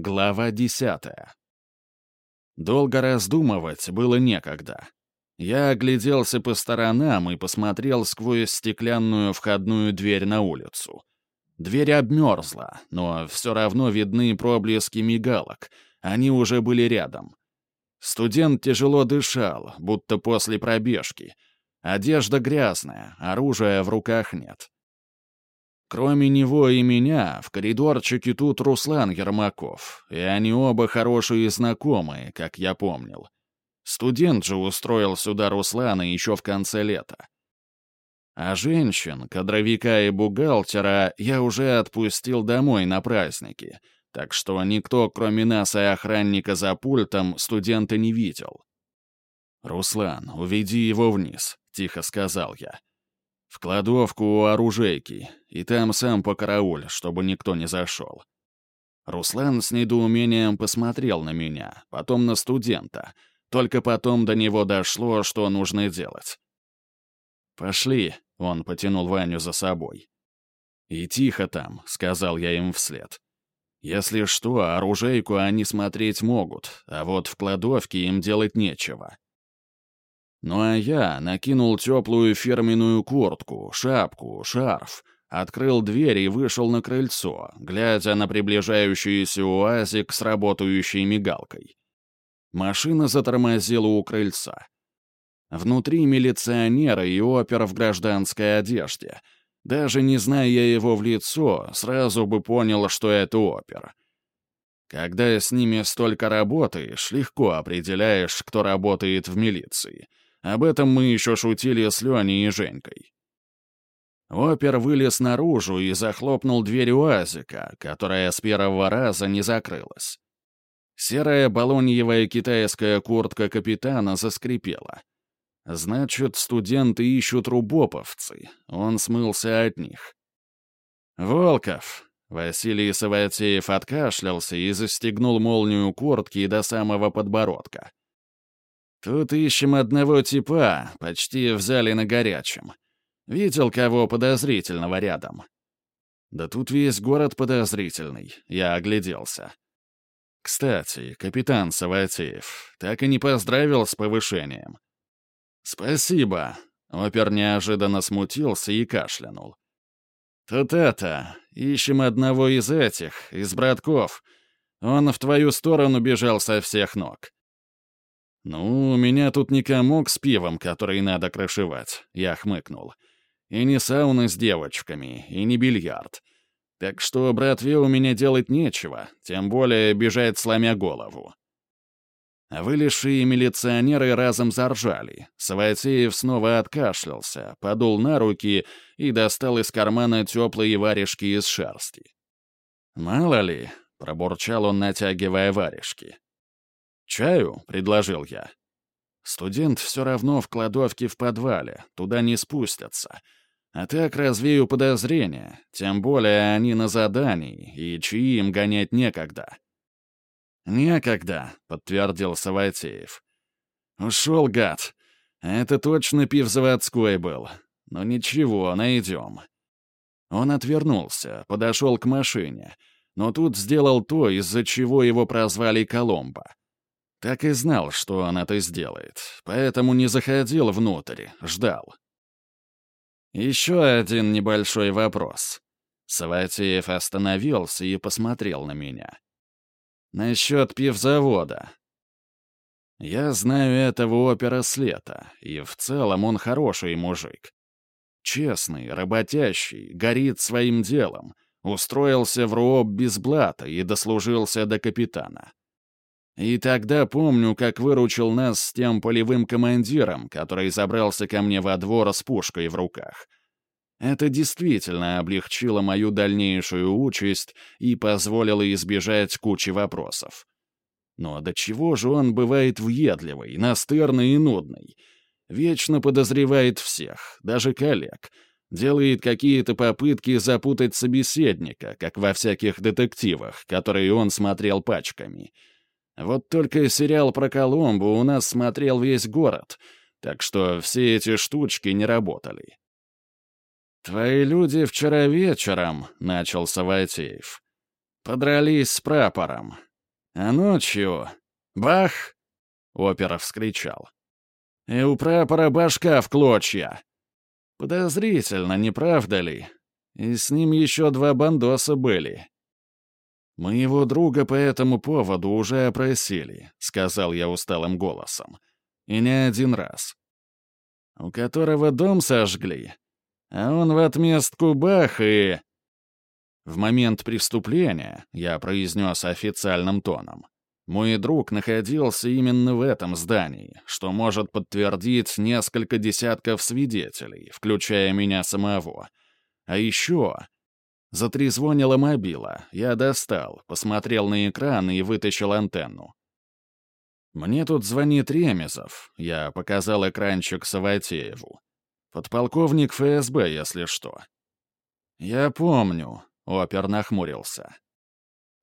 Глава десятая. Долго раздумывать было некогда. Я огляделся по сторонам и посмотрел сквозь стеклянную входную дверь на улицу. Дверь обмерзла, но все равно видны проблески мигалок. Они уже были рядом. Студент тяжело дышал, будто после пробежки. Одежда грязная, оружия в руках нет. Кроме него и меня, в коридорчике тут Руслан Ермаков, и они оба хорошие знакомые, как я помнил. Студент же устроил сюда Руслана еще в конце лета. А женщин, кадровика и бухгалтера, я уже отпустил домой на праздники, так что никто, кроме нас и охранника за пультом, студента не видел. «Руслан, уведи его вниз», — тихо сказал я. В кладовку у оружейки, и там сам покарауль, чтобы никто не зашел. Руслан с недоумением посмотрел на меня, потом на студента. Только потом до него дошло, что нужно делать. «Пошли», — он потянул Ваню за собой. «И тихо там», — сказал я им вслед. «Если что, оружейку они смотреть могут, а вот в кладовке им делать нечего». Ну а я накинул теплую фирменную куртку, шапку, шарф, открыл дверь и вышел на крыльцо, глядя на приближающийся уазик с работающей мигалкой. Машина затормозила у крыльца. Внутри милиционера и опер в гражданской одежде. Даже не зная его в лицо, сразу бы понял, что это опер. Когда с ними столько работаешь, легко определяешь, кто работает в милиции — об этом мы еще шутили с Леней и Женькой. Опер вылез наружу и захлопнул дверь УАЗика, которая с первого раза не закрылась. Серая балоньевая китайская куртка капитана заскрипела. Значит, студенты ищут рубоповцы. Он смылся от них. «Волков!» Василий Саватеев откашлялся и застегнул молнию куртки до самого подбородка. Тут ищем одного типа, почти взяли на горячем. Видел кого подозрительного рядом. Да тут весь город подозрительный, я огляделся. Кстати, капитан Саватеев так и не поздравил с повышением. Спасибо. Опер неожиданно смутился и кашлянул. Тут это, ищем одного из этих, из братков. Он в твою сторону бежал со всех ног. «Ну, у меня тут не комок с пивом, который надо крышевать», — я хмыкнул. «И не сауна с девочками, и не бильярд. Так что братве у меня делать нечего, тем более бежать сломя голову». Вылезшие милиционеры разом заржали. Саватеев снова откашлялся, подул на руки и достал из кармана теплые варежки из шерсти. «Мало ли», — пробурчал он, натягивая варежки. «Чаю?» — предложил я. «Студент все равно в кладовке в подвале, туда не спустятся. А так развею подозрения, тем более они на задании, и чьи им гонять некогда». «Некогда», — подтвердил Саватеев. «Ушел, гад. Это точно пивзаводской был. Но ничего, найдем». Он отвернулся, подошел к машине, но тут сделал то, из-за чего его прозвали Коломбо. Так и знал, что он это сделает, поэтому не заходил внутрь, ждал. Еще один небольшой вопрос. Саватеев остановился и посмотрел на меня. Насчет пивзавода. Я знаю этого опера с лета, и в целом он хороший мужик. Честный, работящий, горит своим делом, устроился в РУОП без блата и дослужился до капитана. И тогда помню, как выручил нас с тем полевым командиром, который забрался ко мне во двор с пушкой в руках. Это действительно облегчило мою дальнейшую участь и позволило избежать кучи вопросов. Но до чего же он бывает въедливый, настырный и нудный? Вечно подозревает всех, даже коллег. Делает какие-то попытки запутать собеседника, как во всяких детективах, которые он смотрел пачками — вот только сериал про Колумбу у нас смотрел весь город, так что все эти штучки не работали. «Твои люди вчера вечером», — начал Саватеев, — «подрались с прапором. А ночью... Бах! Опера вскричал. И у прапора башка в клочья. Подозрительно, не правда ли? И с ним еще два бандоса были. «Моего друга по этому поводу уже опросили», — сказал я усталым голосом. «И не один раз. У которого дом сожгли, а он в отместку бах и...» В момент преступления, я произнес официальным тоном, мой друг находился именно в этом здании, что может подтвердить несколько десятков свидетелей, включая меня самого. А еще Затрезвонила мобила. Я достал, посмотрел на экран и вытащил антенну. «Мне тут звонит Ремезов», — я показал экранчик Саватееву. «Подполковник ФСБ, если что». «Я помню», — опер нахмурился.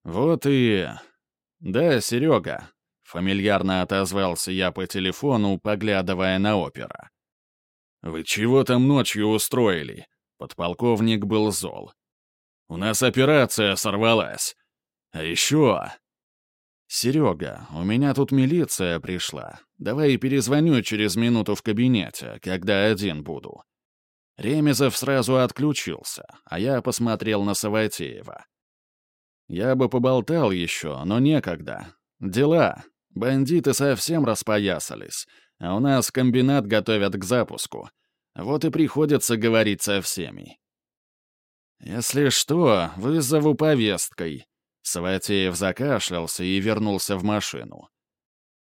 «Вот и...» «Да, Серега», — фамильярно отозвался я по телефону, поглядывая на опера. «Вы чего там ночью устроили?» Подполковник был зол. У нас операция сорвалась. А еще... «Серега, у меня тут милиция пришла. Давай перезвоню через минуту в кабинете, когда один буду». Ремезов сразу отключился, а я посмотрел на Саватеева. «Я бы поболтал еще, но некогда. Дела. Бандиты совсем распоясались, а у нас комбинат готовят к запуску. Вот и приходится говорить со всеми. «Если что, вызову повесткой». Саватеев закашлялся и вернулся в машину.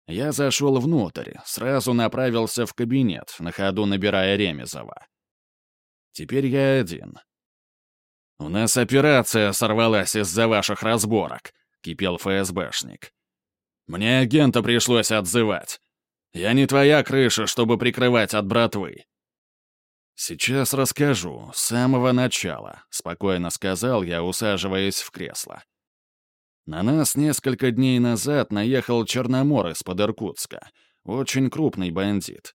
Я зашел внутрь, сразу направился в кабинет, на ходу набирая Ремезова. Теперь я один. «У нас операция сорвалась из-за ваших разборок», — кипел ФСБшник. «Мне агента пришлось отзывать. Я не твоя крыша, чтобы прикрывать от братвы. «Сейчас расскажу, с самого начала», — спокойно сказал я, усаживаясь в кресло. На нас несколько дней назад наехал Черномор из-под Иркутска. Очень крупный бандит.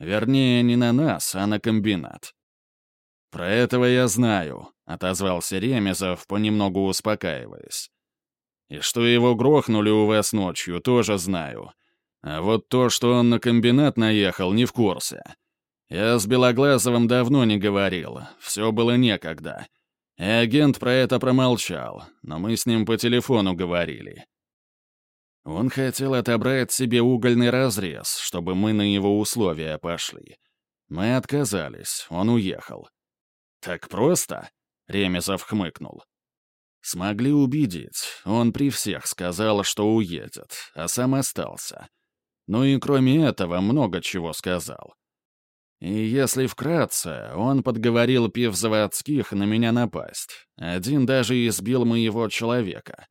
Вернее, не на нас, а на комбинат. «Про этого я знаю», — отозвался Ремезов, понемногу успокаиваясь. «И что его грохнули у вас ночью, тоже знаю. А вот то, что он на комбинат наехал, не в курсе. Я с Белоглазовым давно не говорил, все было некогда. И агент про это промолчал, но мы с ним по телефону говорили. Он хотел отобрать себе угольный разрез, чтобы мы на его условия пошли. Мы отказались, он уехал. «Так просто?» — Ремезов хмыкнул. Смогли убедить. Он при всех сказал, что уедет, а сам остался. Ну и кроме этого много чего сказал. И если вкратце, он подговорил пивзаводских на меня напасть. Один даже избил моего человека.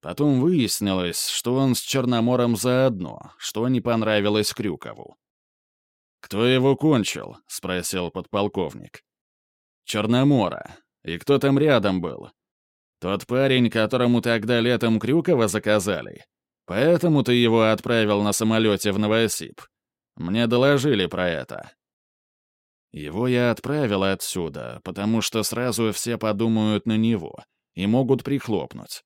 Потом выяснилось, что он с Черномором заодно, что не понравилось Крюкову. «Кто его кончил?» — спросил подполковник. «Черномора. И кто там рядом был? Тот парень, которому тогда летом Крюкова заказали. Поэтому ты его отправил на самолете в Новосиб. Мне доложили про это. Его я отправил отсюда, потому что сразу все подумают на него и могут прихлопнуть.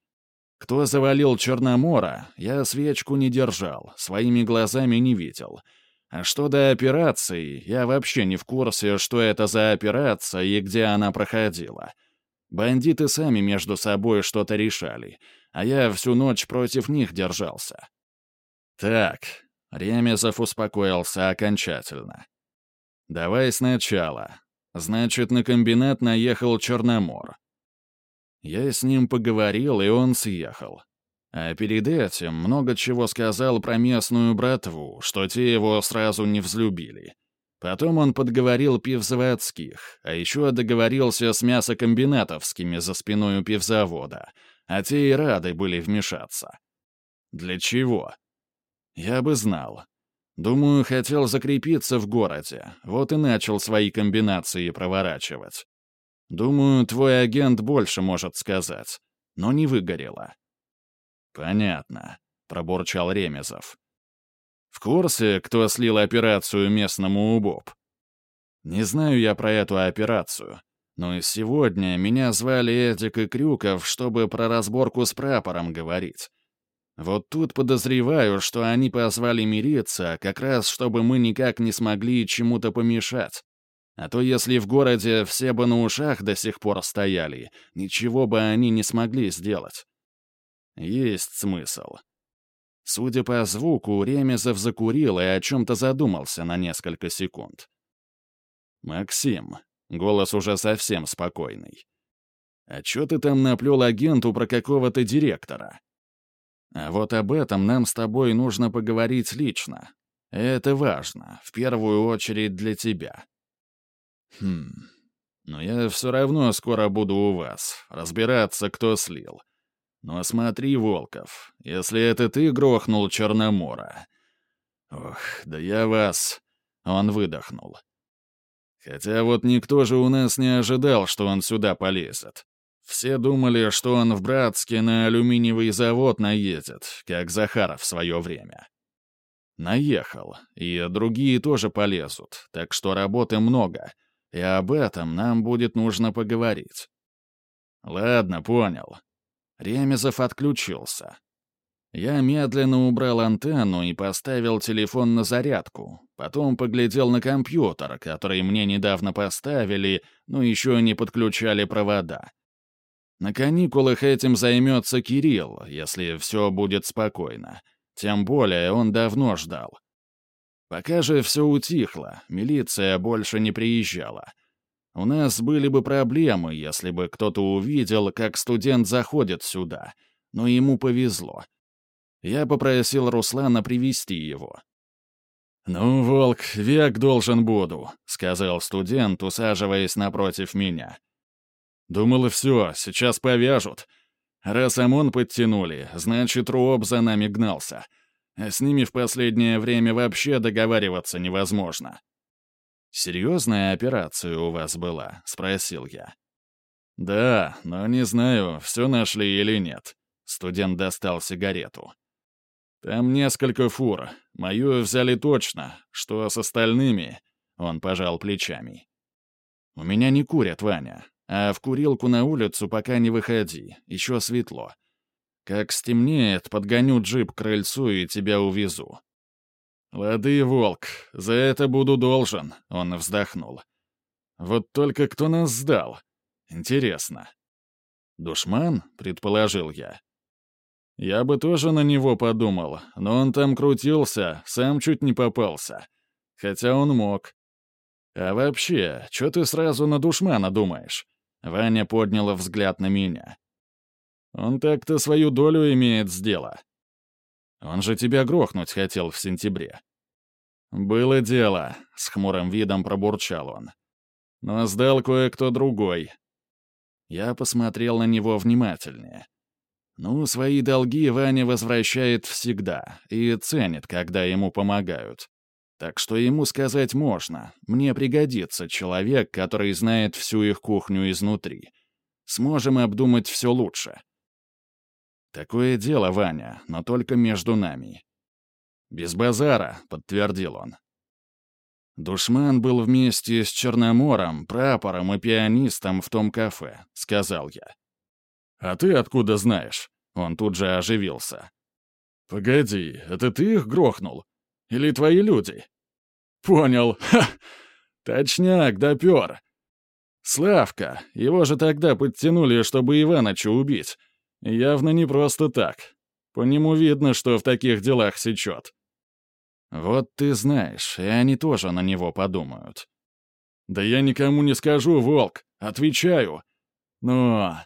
Кто завалил Черномора, я свечку не держал, своими глазами не видел. А что до операции, я вообще не в курсе, что это за операция и где она проходила. Бандиты сами между собой что-то решали, а я всю ночь против них держался. Так, Ремезов успокоился окончательно. «Давай сначала. Значит, на комбинат наехал Черномор. Я с ним поговорил, и он съехал. А перед этим много чего сказал про местную братву, что те его сразу не взлюбили. Потом он подговорил пивзаводских, а еще договорился с мясокомбинатовскими за спиной у пивзавода, а те и рады были вмешаться. Для чего? Я бы знал. Думаю, хотел закрепиться в городе, вот и начал свои комбинации проворачивать. Думаю, твой агент больше может сказать, но не выгорело». «Понятно», — пробурчал Ремезов. «В курсе, кто слил операцию местному УБОП?» «Не знаю я про эту операцию, но сегодня меня звали Эдик и Крюков, чтобы про разборку с прапором говорить. Вот тут подозреваю, что они позвали мириться, как раз чтобы мы никак не смогли чему-то помешать. А то если в городе все бы на ушах до сих пор стояли, ничего бы они не смогли сделать. Есть смысл. Судя по звуку, Ремезов закурил и о чем-то задумался на несколько секунд. «Максим», — голос уже совсем спокойный, — «а чё ты там наплел агенту про какого-то директора?» «А вот об этом нам с тобой нужно поговорить лично. Это важно, в первую очередь для тебя». «Хм, но я все равно скоро буду у вас, разбираться, кто слил. Но смотри, Волков, если это ты грохнул Черномора...» «Ох, да я вас...» — он выдохнул. «Хотя вот никто же у нас не ожидал, что он сюда полезет. Все думали, что он в Братске на алюминиевый завод наедет, как Захаров в свое время. Наехал, и другие тоже полезут, так что работы много — и об этом нам будет нужно поговорить. Ладно, понял. Ремезов отключился. Я медленно убрал антенну и поставил телефон на зарядку. Потом поглядел на компьютер, который мне недавно поставили, но еще не подключали провода. На каникулах этим займется Кирилл, если все будет спокойно. Тем более он давно ждал. Пока же все утихло, милиция больше не приезжала. У нас были бы проблемы, если бы кто-то увидел, как студент заходит сюда, но ему повезло. Я попросил Руслана привести его. «Ну, Волк, век должен буду», — сказал студент, усаживаясь напротив меня. «Думал, все, сейчас повяжут. Раз ОМОН подтянули, значит, Руоб за нами гнался а с ними в последнее время вообще договариваться невозможно. «Серьезная операция у вас была?» — спросил я. «Да, но не знаю, все нашли или нет». Студент достал сигарету. «Там несколько фур. Мою взяли точно. Что с остальными?» Он пожал плечами. «У меня не курят, Ваня. А в курилку на улицу пока не выходи. Еще светло. Как стемнеет, подгоню джип к крыльцу и тебя увезу». «Лады, волк, за это буду должен», — он вздохнул. «Вот только кто нас сдал? Интересно». «Душман?» — предположил я. «Я бы тоже на него подумал, но он там крутился, сам чуть не попался. Хотя он мог. А вообще, что ты сразу на душмана думаешь?» Ваня подняла взгляд на меня. Он так-то свою долю имеет с дела. Он же тебя грохнуть хотел в сентябре. Было дело, с хмурым видом пробурчал он. Но сдал кое-кто другой. Я посмотрел на него внимательнее. Ну, свои долги Ваня возвращает всегда и ценит, когда ему помогают. Так что ему сказать можно. Мне пригодится человек, который знает всю их кухню изнутри. Сможем обдумать все лучше. «Такое дело, Ваня, но только между нами». «Без базара», — подтвердил он. «Душман был вместе с Черномором, прапором и пианистом в том кафе», — сказал я. «А ты откуда знаешь?» Он тут же оживился. «Погоди, это ты их грохнул? Или твои люди?» «Понял. Ха! Точняк, допер. Славка, его же тогда подтянули, чтобы Иваныча убить. Явно не просто так. По нему видно, что в таких делах сечет. Вот ты знаешь, и они тоже на него подумают. Да я никому не скажу, волк, отвечаю. Но...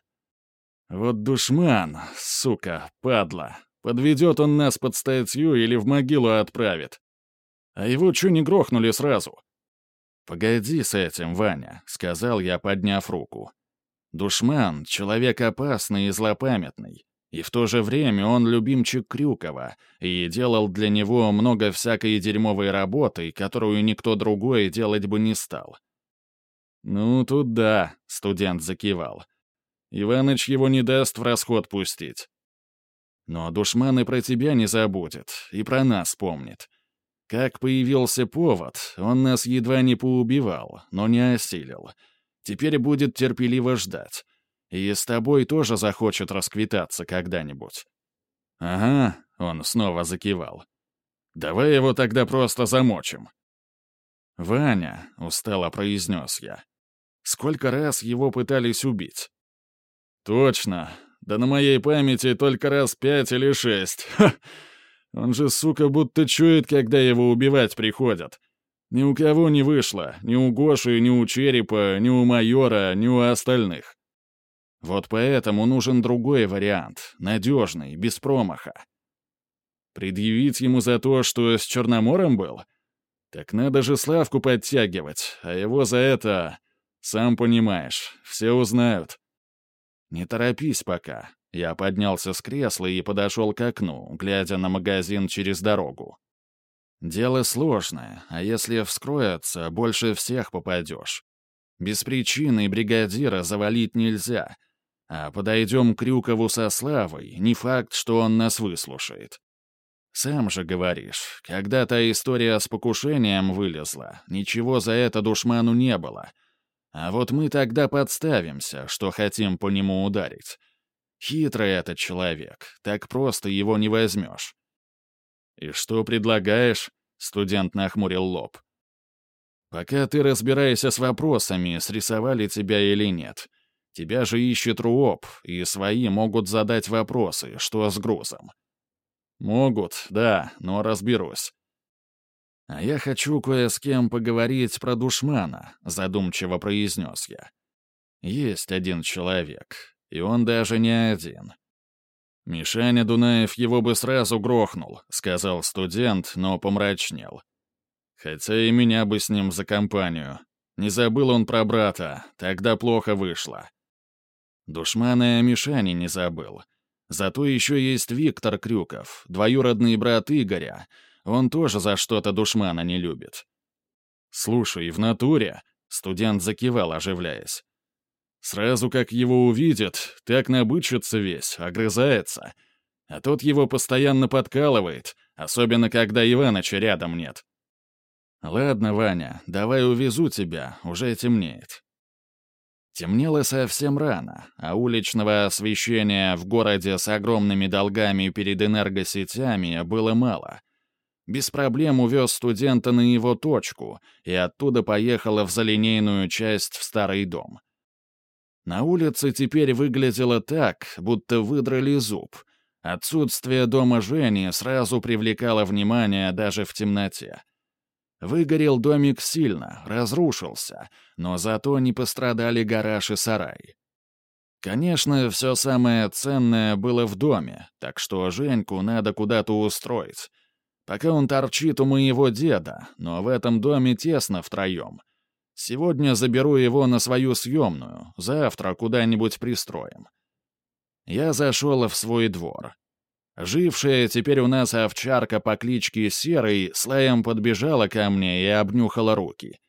Вот душман, сука, падла. Подведет он нас под статью или в могилу отправит. А его чё не грохнули сразу? «Погоди с этим, Ваня», — сказал я, подняв руку. Душман — человек опасный и злопамятный. И в то же время он любимчик Крюкова и делал для него много всякой дерьмовой работы, которую никто другой делать бы не стал. «Ну, тут да», — студент закивал. «Иваныч его не даст в расход пустить». «Но душман и про тебя не забудет, и про нас помнит. Как появился повод, он нас едва не поубивал, но не осилил». Теперь будет терпеливо ждать. И с тобой тоже захочет расквитаться когда-нибудь. «Ага», — он снова закивал. «Давай его тогда просто замочим». «Ваня», — устало произнес я, — «сколько раз его пытались убить?» «Точно. Да на моей памяти только раз пять или шесть. Ха! Он же, сука, будто чует, когда его убивать приходят. Ни у кого не вышло, ни у Гоши, ни у Черепа, ни у майора, ни у остальных. Вот поэтому нужен другой вариант, надежный, без промаха. Предъявить ему за то, что с Черномором был? Так надо же Славку подтягивать, а его за это... Сам понимаешь, все узнают. Не торопись пока. Я поднялся с кресла и подошел к окну, глядя на магазин через дорогу. Дело сложное, а если вскроется, больше всех попадешь. Без причины бригадира завалить нельзя. А подойдем к Крюкову со Славой, не факт, что он нас выслушает. Сам же говоришь, когда та история с покушением вылезла, ничего за это душману не было. А вот мы тогда подставимся, что хотим по нему ударить. Хитрый этот человек, так просто его не возьмешь. «И что предлагаешь?» — студент нахмурил лоб. «Пока ты разбираешься с вопросами, срисовали тебя или нет. Тебя же ищет РУОП, и свои могут задать вопросы, что с грузом». «Могут, да, но разберусь». «А я хочу кое с кем поговорить про душмана», — задумчиво произнес я. «Есть один человек, и он даже не один. «Мишаня Дунаев его бы сразу грохнул», — сказал студент, но помрачнел. «Хотя и меня бы с ним за компанию. Не забыл он про брата, тогда плохо вышло». Душмана о Мишане не забыл. Зато еще есть Виктор Крюков, двоюродный брат Игоря. Он тоже за что-то душмана не любит. «Слушай, в натуре?» — студент закивал, оживляясь. Сразу как его увидит, так набычится весь, огрызается. А тот его постоянно подкалывает, особенно когда Иваныча рядом нет. «Ладно, Ваня, давай увезу тебя, уже темнеет». Темнело совсем рано, а уличного освещения в городе с огромными долгами перед энергосетями было мало. Без проблем увез студента на его точку и оттуда поехала в залинейную часть в старый дом. На улице теперь выглядело так, будто выдрали зуб. Отсутствие дома Жени сразу привлекало внимание даже в темноте. Выгорел домик сильно, разрушился, но зато не пострадали гараж и сарай. Конечно, все самое ценное было в доме, так что Женьку надо куда-то устроить. Пока он торчит у моего деда, но в этом доме тесно втроем. Сегодня заберу его на свою съемную, завтра куда-нибудь пристроим. Я зашел в свой двор. Жившая теперь у нас овчарка по кличке Серый слаем подбежала ко мне и обнюхала руки.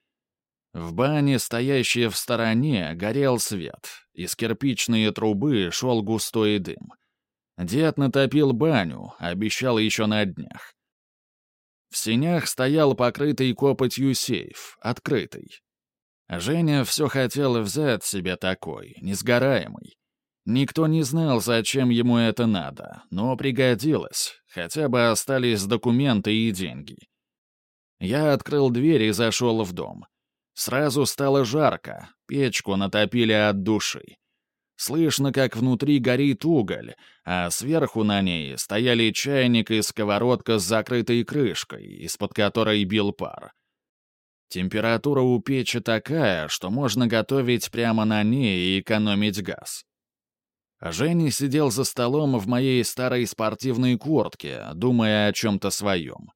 В бане, стоящей в стороне, горел свет. Из кирпичной трубы шел густой дым. Дед натопил баню, обещал еще на днях. В сенях стоял покрытый копотью сейф, открытый. Женя все хотел взять себе такой, несгораемый. Никто не знал, зачем ему это надо, но пригодилось, хотя бы остались документы и деньги. Я открыл дверь и зашел в дом. Сразу стало жарко, печку натопили от души. Слышно, как внутри горит уголь, а сверху на ней стояли чайник и сковородка с закрытой крышкой, из-под которой бил пар. Температура у печи такая, что можно готовить прямо на ней и экономить газ. Женя сидел за столом в моей старой спортивной куртке, думая о чем-то своем.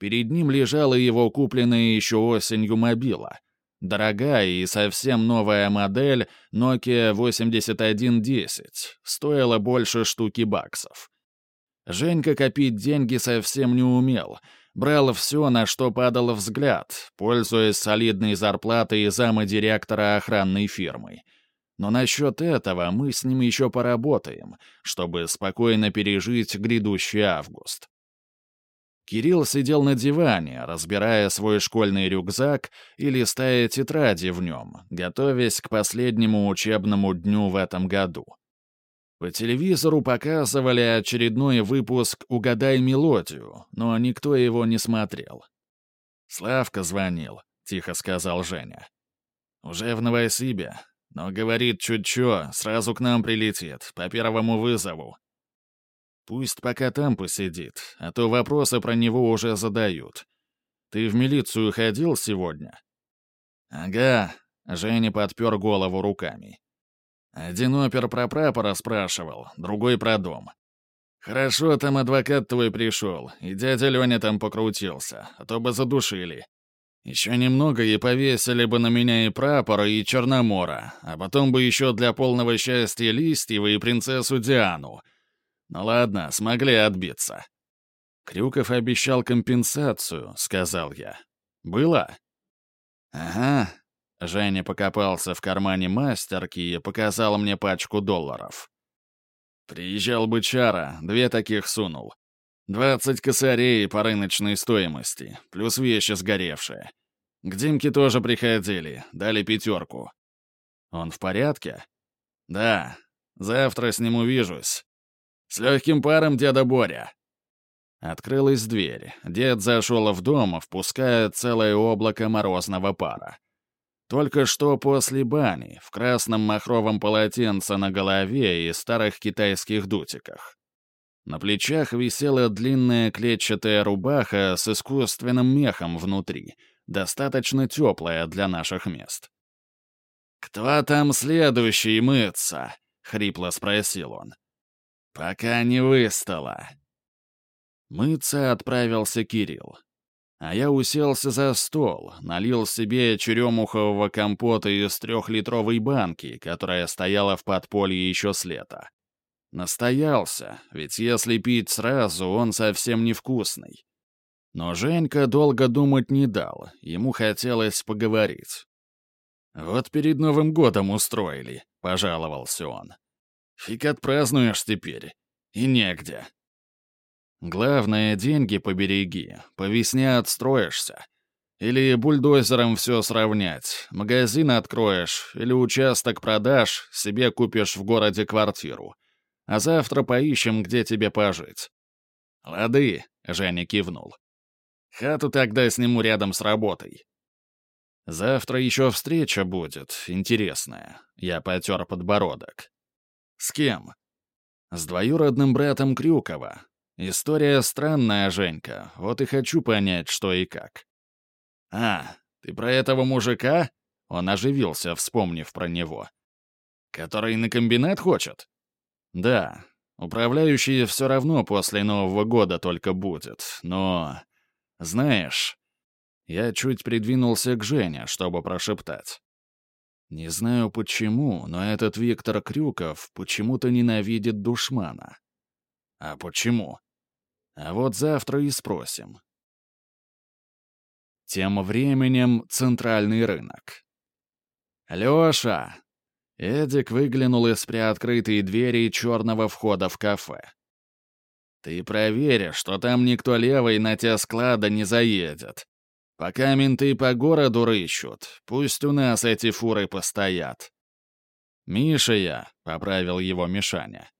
Перед ним лежала его купленная еще осенью мобила. Дорогая и совсем новая модель Nokia 8110, стоила больше штуки баксов. Женька копить деньги совсем не умел — Брал все, на что падал взгляд, пользуясь солидной зарплатой зама директора охранной фирмы. Но насчет этого мы с ним еще поработаем, чтобы спокойно пережить грядущий август. Кирилл сидел на диване, разбирая свой школьный рюкзак и листая тетради в нем, готовясь к последнему учебному дню в этом году. По телевизору показывали очередной выпуск «Угадай мелодию», но никто его не смотрел. «Славка звонил», — тихо сказал Женя. «Уже в Новосибе, но говорит чуть чё, сразу к нам прилетит, по первому вызову. Пусть пока там посидит, а то вопросы про него уже задают. Ты в милицию ходил сегодня?» «Ага», — Женя подпер голову руками. Один опер про прапора спрашивал, другой про дом. Хорошо, там адвокат твой пришел, и дядя Леня там покрутился, а то бы задушили. Еще немного и повесили бы на меня и прапора, и Черномора, а потом бы еще для полного счастья Листьева и принцессу Диану. Ну ладно, смогли отбиться. Крюков обещал компенсацию, сказал я. Было? Ага, Женя покопался в кармане мастерки и показал мне пачку долларов. Приезжал бычара, две таких сунул. Двадцать косарей по рыночной стоимости, плюс вещи сгоревшие. К Димке тоже приходили, дали пятерку. Он в порядке? Да, завтра с ним увижусь. С легким паром деда Боря. Открылась дверь. Дед зашел в дом, впуская целое облако морозного пара. Только что после бани, в красном махровом полотенце на голове и старых китайских дутиках. На плечах висела длинная клетчатая рубаха с искусственным мехом внутри, достаточно теплая для наших мест. «Кто там следующий мыться?» — хрипло спросил он. «Пока не выстало». Мыться отправился Кирилл. А я уселся за стол, налил себе черемухового компота из трехлитровой банки, которая стояла в подполье еще с лета. Настоялся, ведь если пить сразу, он совсем невкусный. Но Женька долго думать не дал, ему хотелось поговорить. «Вот перед Новым годом устроили», — пожаловался он. «Фиг отпразднуешь теперь. И негде. Главное, деньги побереги, по весне отстроишься. Или бульдозером все сравнять, магазин откроешь, или участок продашь, себе купишь в городе квартиру. А завтра поищем, где тебе пожить. «Лады», — Женя кивнул. «Хату тогда сниму рядом с работой». «Завтра еще встреча будет, интересная». Я потер подбородок. «С кем?» «С двоюродным братом Крюкова. История странная, Женька, вот и хочу понять, что и как. А, ты про этого мужика? Он оживился, вспомнив про него. Который на комбинат хочет? Да, управляющий все равно после Нового года только будет, но... Знаешь, я чуть придвинулся к Жене, чтобы прошептать. Не знаю почему, но этот Виктор Крюков почему-то ненавидит душмана. А почему? А вот завтра и спросим. Тем временем центральный рынок. «Лёша!» Эдик выглянул из приоткрытой двери черного входа в кафе. «Ты проверь, что там никто левый на те склада не заедет. Пока менты по городу рыщут, пусть у нас эти фуры постоят». «Миша я», — поправил его Мишаня.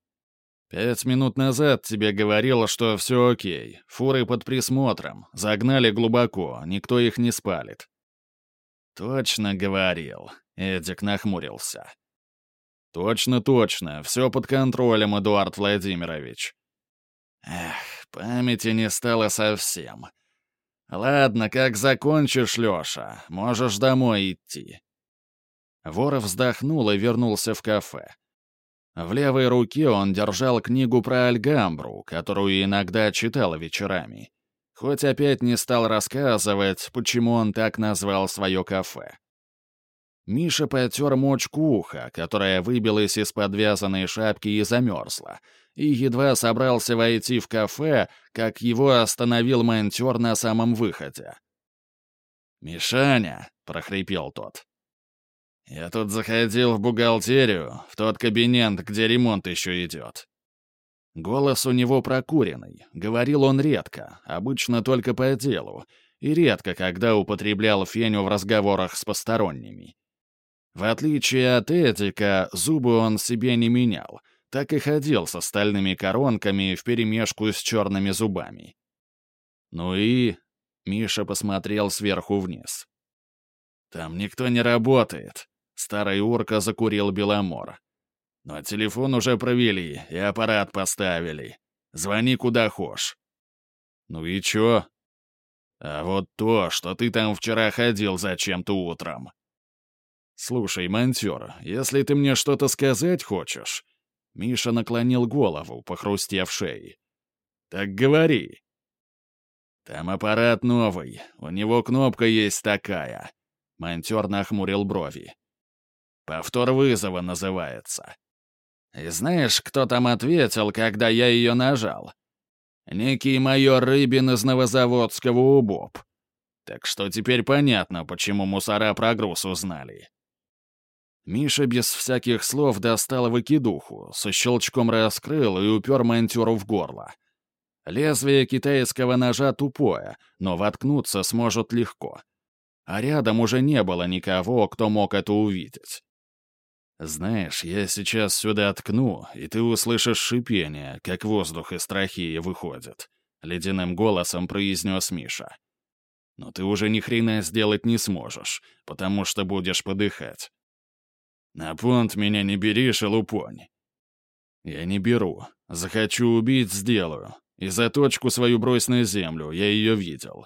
«Пять минут назад тебе говорил, что все окей. Фуры под присмотром. Загнали глубоко, никто их не спалит». «Точно говорил», — Эдик нахмурился. «Точно, точно. Все под контролем, Эдуард Владимирович». «Эх, памяти не стало совсем. Ладно, как закончишь, Леша, можешь домой идти». Воров вздохнул и вернулся в кафе. В левой руке он держал книгу про Альгамбру, которую иногда читал вечерами. Хоть опять не стал рассказывать, почему он так назвал свое кафе. Миша потер мочку уха, которая выбилась из подвязанной шапки и замерзла, и едва собрался войти в кафе, как его остановил монтер на самом выходе. «Мишаня!» — прохрипел тот. Я тут заходил в бухгалтерию, в тот кабинет, где ремонт еще идет. Голос у него прокуренный, говорил он редко, обычно только по делу, и редко, когда употреблял феню в разговорах с посторонними. В отличие от Эдика, зубы он себе не менял, так и ходил со стальными коронками вперемешку с черными зубами. Ну и... Миша посмотрел сверху вниз. «Там никто не работает», — старый урка закурил Беломор. «Но телефон уже провели и аппарат поставили. Звони куда хочешь». «Ну и чё?» «А вот то, что ты там вчера ходил зачем-то утром». «Слушай, монтер, если ты мне что-то сказать хочешь...» Миша наклонил голову, похрустев шеей. «Так говори». «Там аппарат новый, у него кнопка есть такая». Монтер нахмурил брови. «Повтор вызова называется». И знаешь, кто там ответил, когда я ее нажал? Некий майор Рыбин из Новозаводского УБОП. Так что теперь понятно, почему мусора про груз узнали. Миша без всяких слов достал выкидуху, со щелчком раскрыл и упер монтюру в горло. Лезвие китайского ножа тупое, но воткнуться сможет легко. А рядом уже не было никого, кто мог это увидеть. «Знаешь, я сейчас сюда ткну, и ты услышишь шипение, как воздух из трахеи выходит», — ледяным голосом произнес Миша. «Но ты уже ни хрена сделать не сможешь, потому что будешь подыхать». «На понт меня не бери, шелупонь». «Я не беру. Захочу убить — сделаю. И заточку свою брось на землю, я ее видел.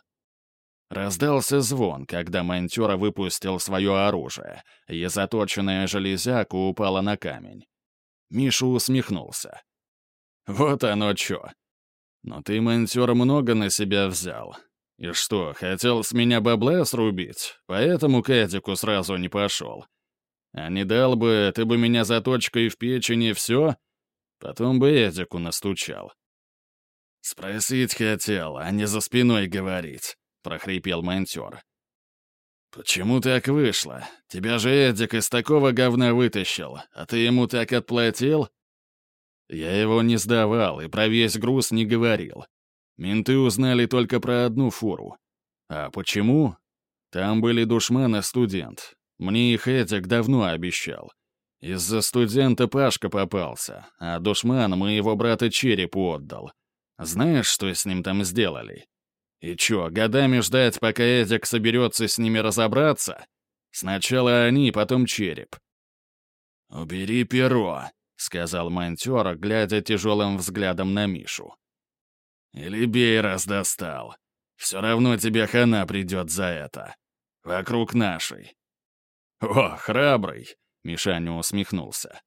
Раздался звон, когда монтера выпустил свое оружие, и заточенная железяка упала на камень. Миша усмехнулся. «Вот оно чё. Но ты, монтер, много на себя взял. И что, хотел с меня бабла срубить, поэтому к Эдику сразу не пошел. А не дал бы, ты бы меня заточкой в печени все, потом бы Эдику настучал». «Спросить хотел, а не за спиной говорить». — прохрипел монтер. «Почему так вышло? Тебя же Эдик из такого говна вытащил, а ты ему так отплатил?» Я его не сдавал и про весь груз не говорил. Менты узнали только про одну фуру. А почему? Там были душман и студент. Мне их Эдик давно обещал. Из-за студента Пашка попался, а душман моего брата черепу отдал. Знаешь, что с ним там сделали? И чё, годами ждать, пока Эдик соберется с ними разобраться? Сначала они, потом череп. «Убери перо», — сказал монтер, глядя тяжелым взглядом на Мишу. «Или бей, раз достал. Все равно тебе хана придет за это. Вокруг нашей». «О, храбрый!» — Мишаня усмехнулся.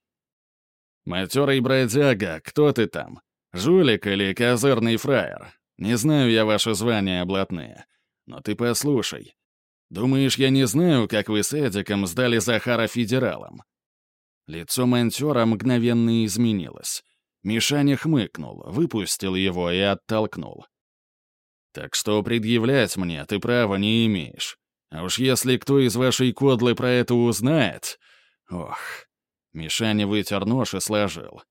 «Матерый бродяга, кто ты там? Жулик или козырный фраер? Не знаю я ваше звание блатные, но ты послушай. Думаешь, я не знаю, как вы с Эдиком сдали Захара федералам?» Лицо монтера мгновенно изменилось. Мишаня хмыкнул, выпустил его и оттолкнул. «Так что предъявлять мне ты права не имеешь. А уж если кто из вашей кодлы про это узнает... Ох...» Мишаня вытер нож и сложил.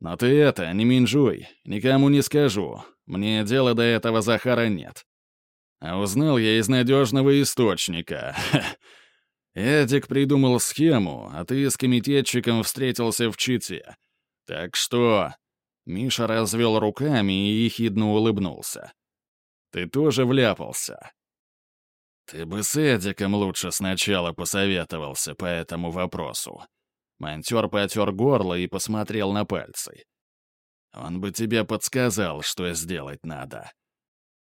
«Но ты это, не минжуй, никому не скажу. Мне дела до этого Захара нет. А узнал я из надежного источника. Эдик придумал схему, а ты с комитетчиком встретился в Чите. Так что...» Миша развел руками и ехидно улыбнулся. «Ты тоже вляпался». «Ты бы с Эдиком лучше сначала посоветовался по этому вопросу». Монтер потер горло и посмотрел на пальцы. Он бы тебе подсказал, что сделать надо.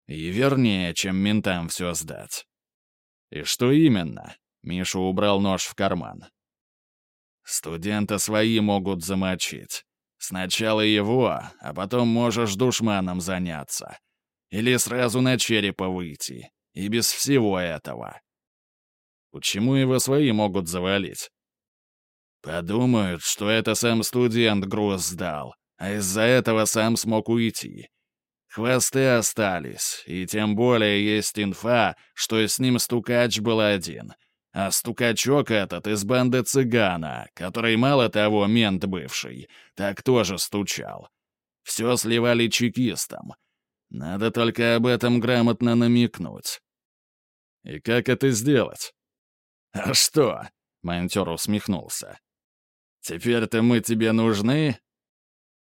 И вернее, чем ментам все сдать. И что именно? Миша убрал нож в карман. Студента свои могут замочить. Сначала его, а потом можешь душманом заняться. Или сразу на черепа выйти. И без всего этого. Почему его свои могут завалить? Подумают, что это сам студент груз сдал, а из-за этого сам смог уйти. Хвосты остались, и тем более есть инфа, что с ним стукач был один. А стукачок этот из банды цыгана, который мало того мент бывший, так тоже стучал. Все сливали чекистам. Надо только об этом грамотно намекнуть. И как это сделать? А что? Монтер усмехнулся. Теперь-то мы тебе нужны,